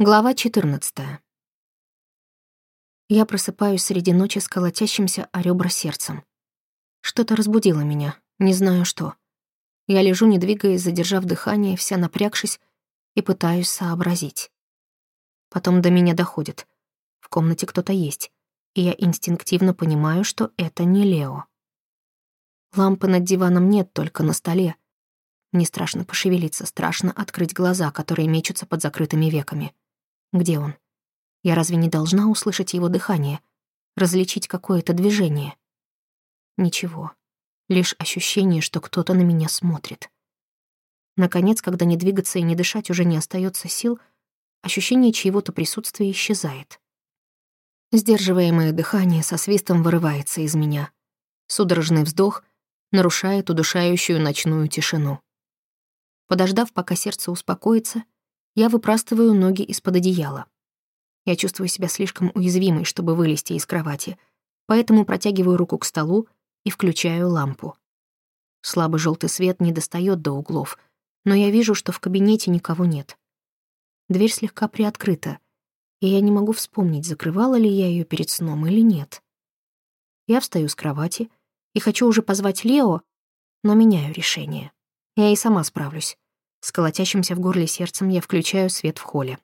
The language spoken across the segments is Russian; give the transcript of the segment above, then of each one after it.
Глава 14. Я просыпаюсь среди ночи с колотящимся о ребра сердцем. Что-то разбудило меня, не знаю что. Я лежу, не двигаясь, задержав дыхание, вся напрягшись, и пытаюсь сообразить. Потом до меня доходит. В комнате кто-то есть, и я инстинктивно понимаю, что это не Лео. Лампы над диваном нет, только на столе. Мне страшно пошевелиться, страшно открыть глаза, которые мечутся под закрытыми веками. Где он? Я разве не должна услышать его дыхание? Различить какое-то движение? Ничего. Лишь ощущение, что кто-то на меня смотрит. Наконец, когда не двигаться и не дышать уже не остается сил, ощущение чьего-то присутствия исчезает. Сдерживаемое дыхание со свистом вырывается из меня. Судорожный вздох нарушает удушающую ночную тишину. Подождав, пока сердце успокоится, я выпрастываю ноги из-под одеяла. Я чувствую себя слишком уязвимой, чтобы вылезти из кровати, поэтому протягиваю руку к столу и включаю лампу. Слабый желтый свет не достает до углов, но я вижу, что в кабинете никого нет. Дверь слегка приоткрыта, и я не могу вспомнить, закрывала ли я ее перед сном или нет. Я встаю с кровати и хочу уже позвать Лео, но меняю решение. Я и сама справлюсь. С колотящимся в горле сердцем я включаю свет в холле.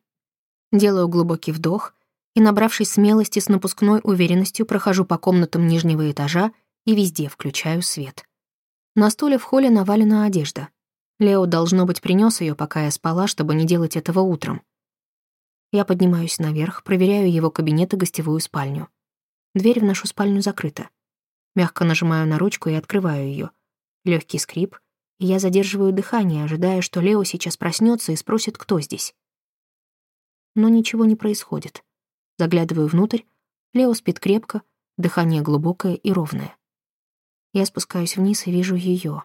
Делаю глубокий вдох и, набравшись смелости с напускной уверенностью, прохожу по комнатам нижнего этажа и везде включаю свет. На стуле в холле навалена одежда. Лео, должно быть, принес ее, пока я спала, чтобы не делать этого утром. Я поднимаюсь наверх, проверяю его кабинет и гостевую спальню. Дверь в нашу спальню закрыта. Мягко нажимаю на ручку и открываю ее. Легкий скрип — я задерживаю дыхание, ожидая, что Лео сейчас проснется и спросит, кто здесь. Но ничего не происходит. Заглядываю внутрь, Лео спит крепко, дыхание глубокое и ровное. Я спускаюсь вниз и вижу ее.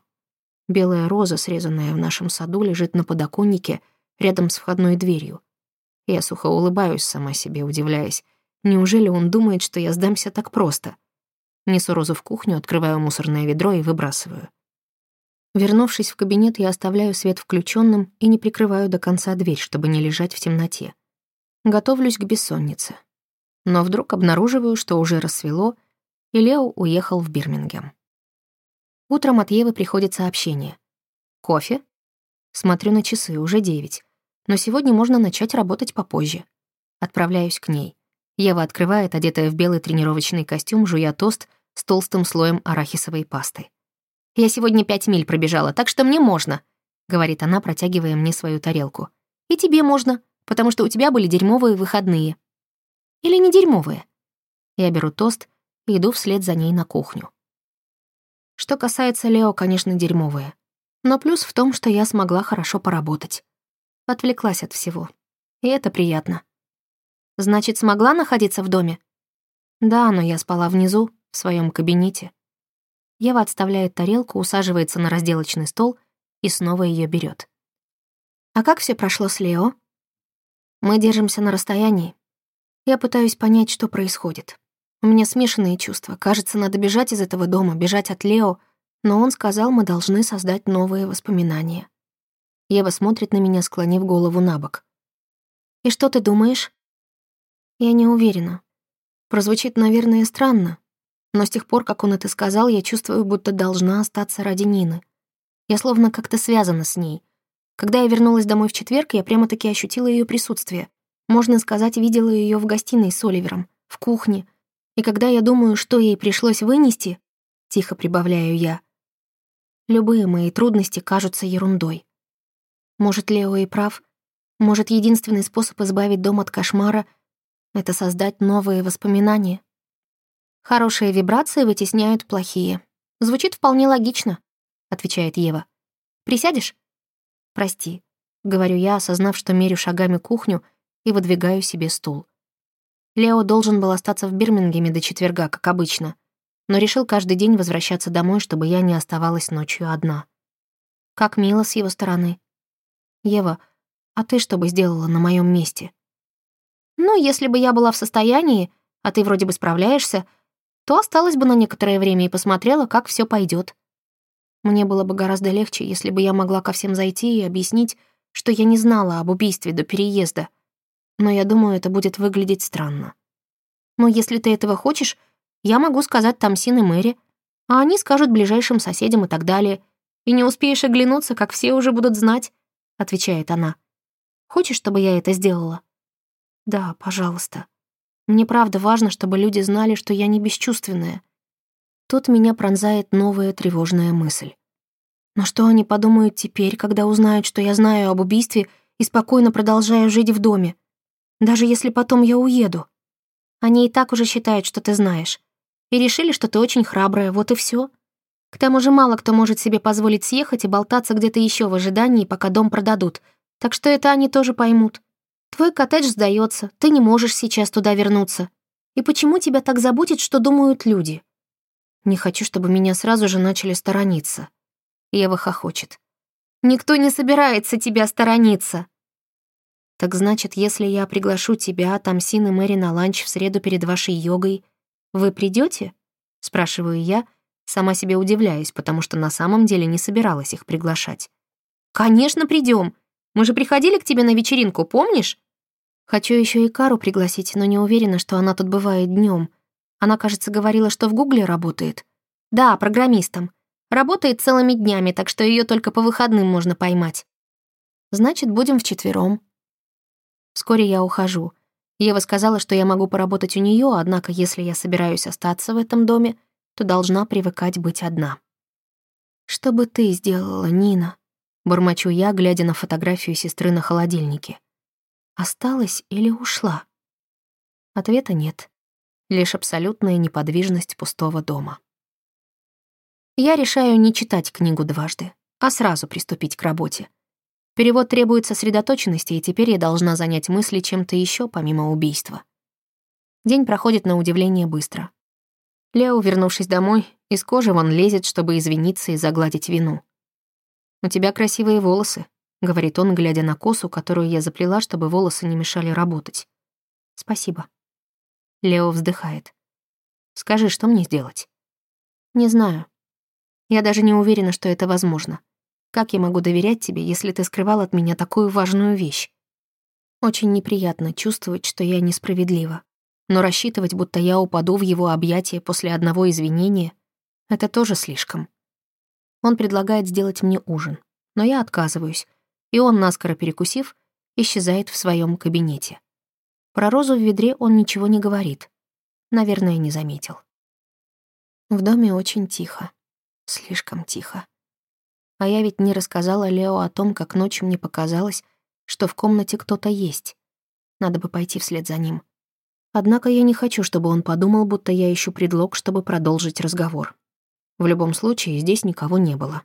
Белая роза, срезанная в нашем саду, лежит на подоконнике рядом с входной дверью. Я сухо улыбаюсь сама себе, удивляясь. Неужели он думает, что я сдамся так просто? Несу розу в кухню, открываю мусорное ведро и выбрасываю. Вернувшись в кабинет, я оставляю свет включенным и не прикрываю до конца дверь, чтобы не лежать в темноте. Готовлюсь к бессоннице. Но вдруг обнаруживаю, что уже рассвело, и Лео уехал в Бирмингем. Утром от Евы приходит сообщение. «Кофе?» Смотрю на часы, уже девять. Но сегодня можно начать работать попозже. Отправляюсь к ней. Ева открывает, одетая в белый тренировочный костюм, жуя тост с толстым слоем арахисовой пасты. «Я сегодня пять миль пробежала, так что мне можно», — говорит она, протягивая мне свою тарелку. «И тебе можно, потому что у тебя были дерьмовые выходные». «Или не дерьмовые?» Я беру тост и иду вслед за ней на кухню. Что касается Лео, конечно, дерьмовые. Но плюс в том, что я смогла хорошо поработать. Отвлеклась от всего. И это приятно. Значит, смогла находиться в доме? Да, но я спала внизу, в своем кабинете. Ева отставляет тарелку, усаживается на разделочный стол и снова ее берет. «А как все прошло с Лео?» «Мы держимся на расстоянии. Я пытаюсь понять, что происходит. У меня смешанные чувства. Кажется, надо бежать из этого дома, бежать от Лео, но он сказал, мы должны создать новые воспоминания». Ева смотрит на меня, склонив голову на бок. «И что ты думаешь?» «Я не уверена. Прозвучит, наверное, странно, но с тех пор, как он это сказал, я чувствую, будто должна остаться ради Нины. Я словно как-то связана с ней. Когда я вернулась домой в четверг, я прямо-таки ощутила ее присутствие. Можно сказать, видела ее в гостиной с Оливером, в кухне. И когда я думаю, что ей пришлось вынести, тихо прибавляю я, любые мои трудности кажутся ерундой. Может, Лео и прав? Может, единственный способ избавить дом от кошмара — это создать новые воспоминания? Хорошие вибрации вытесняют плохие. Звучит вполне логично, отвечает Ева. Присядешь? Прости, говорю я, осознав, что мерю шагами кухню и выдвигаю себе стул. Лео должен был остаться в Бирмингеме до четверга, как обычно, но решил каждый день возвращаться домой, чтобы я не оставалась ночью одна. Как мило с его стороны. Ева, а ты что бы сделала на моем месте? Ну, если бы я была в состоянии, а ты вроде бы справляешься, то осталась бы на некоторое время и посмотрела, как все пойдет. Мне было бы гораздо легче, если бы я могла ко всем зайти и объяснить, что я не знала об убийстве до переезда. но я думаю, это будет выглядеть странно. Но если ты этого хочешь, я могу сказать Тамсин и Мэри, а они скажут ближайшим соседям и так далее. И не успеешь оглянуться, как все уже будут знать», — отвечает она. «Хочешь, чтобы я это сделала?» «Да, пожалуйста. Мне правда важно, чтобы люди знали, что я не бесчувственная». Тут меня пронзает новая тревожная мысль. Но что они подумают теперь, когда узнают, что я знаю об убийстве и спокойно продолжаю жить в доме? Даже если потом я уеду. Они и так уже считают, что ты знаешь. И решили, что ты очень храбрая, вот и все. К тому же мало кто может себе позволить съехать и болтаться где-то еще в ожидании, пока дом продадут. Так что это они тоже поймут. Твой коттедж сдается, ты не можешь сейчас туда вернуться. И почему тебя так заботит, что думают люди? Не хочу, чтобы меня сразу же начали сторониться. Ева хохочет. «Никто не собирается тебя сторониться!» «Так значит, если я приглашу тебя, Тамсин и Мэри на ланч в среду перед вашей йогой, вы придете? спрашиваю я, сама себе удивляюсь, потому что на самом деле не собиралась их приглашать. «Конечно, придем. Мы же приходили к тебе на вечеринку, помнишь?» Хочу еще и Кару пригласить, но не уверена, что она тут бывает днем. Она, кажется, говорила, что в Гугле работает. Да, программистом. Работает целыми днями, так что ее только по выходным можно поймать. Значит, будем вчетвером. Вскоре я ухожу. Ева сказала, что я могу поработать у нее, однако если я собираюсь остаться в этом доме, то должна привыкать быть одна. «Что бы ты сделала, Нина?» — бормочу я, глядя на фотографию сестры на холодильнике. «Осталась или ушла?» Ответа нет. Лишь абсолютная неподвижность пустого дома. Я решаю не читать книгу дважды, а сразу приступить к работе. Перевод требует сосредоточенности, и теперь я должна занять мысли чем-то еще помимо убийства. День проходит на удивление быстро. Лео, вернувшись домой, из кожи вон лезет, чтобы извиниться и загладить вину. «У тебя красивые волосы», — говорит он, глядя на косу, которую я заплела, чтобы волосы не мешали работать. «Спасибо». Лео вздыхает. «Скажи, что мне сделать?» «Не знаю. Я даже не уверена, что это возможно. Как я могу доверять тебе, если ты скрывал от меня такую важную вещь? Очень неприятно чувствовать, что я несправедлива. Но рассчитывать, будто я упаду в его объятия после одного извинения, это тоже слишком. Он предлагает сделать мне ужин, но я отказываюсь, и он, наскоро перекусив, исчезает в своем кабинете. Про розу в ведре он ничего не говорит. Наверное, не заметил. В доме очень тихо. Слишком тихо. А я ведь не рассказала Лео о том, как ночью мне показалось, что в комнате кто-то есть. Надо бы пойти вслед за ним. Однако я не хочу, чтобы он подумал, будто я ищу предлог, чтобы продолжить разговор. В любом случае, здесь никого не было.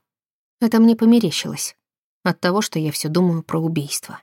Это мне померещилось. От того, что я все думаю про убийство.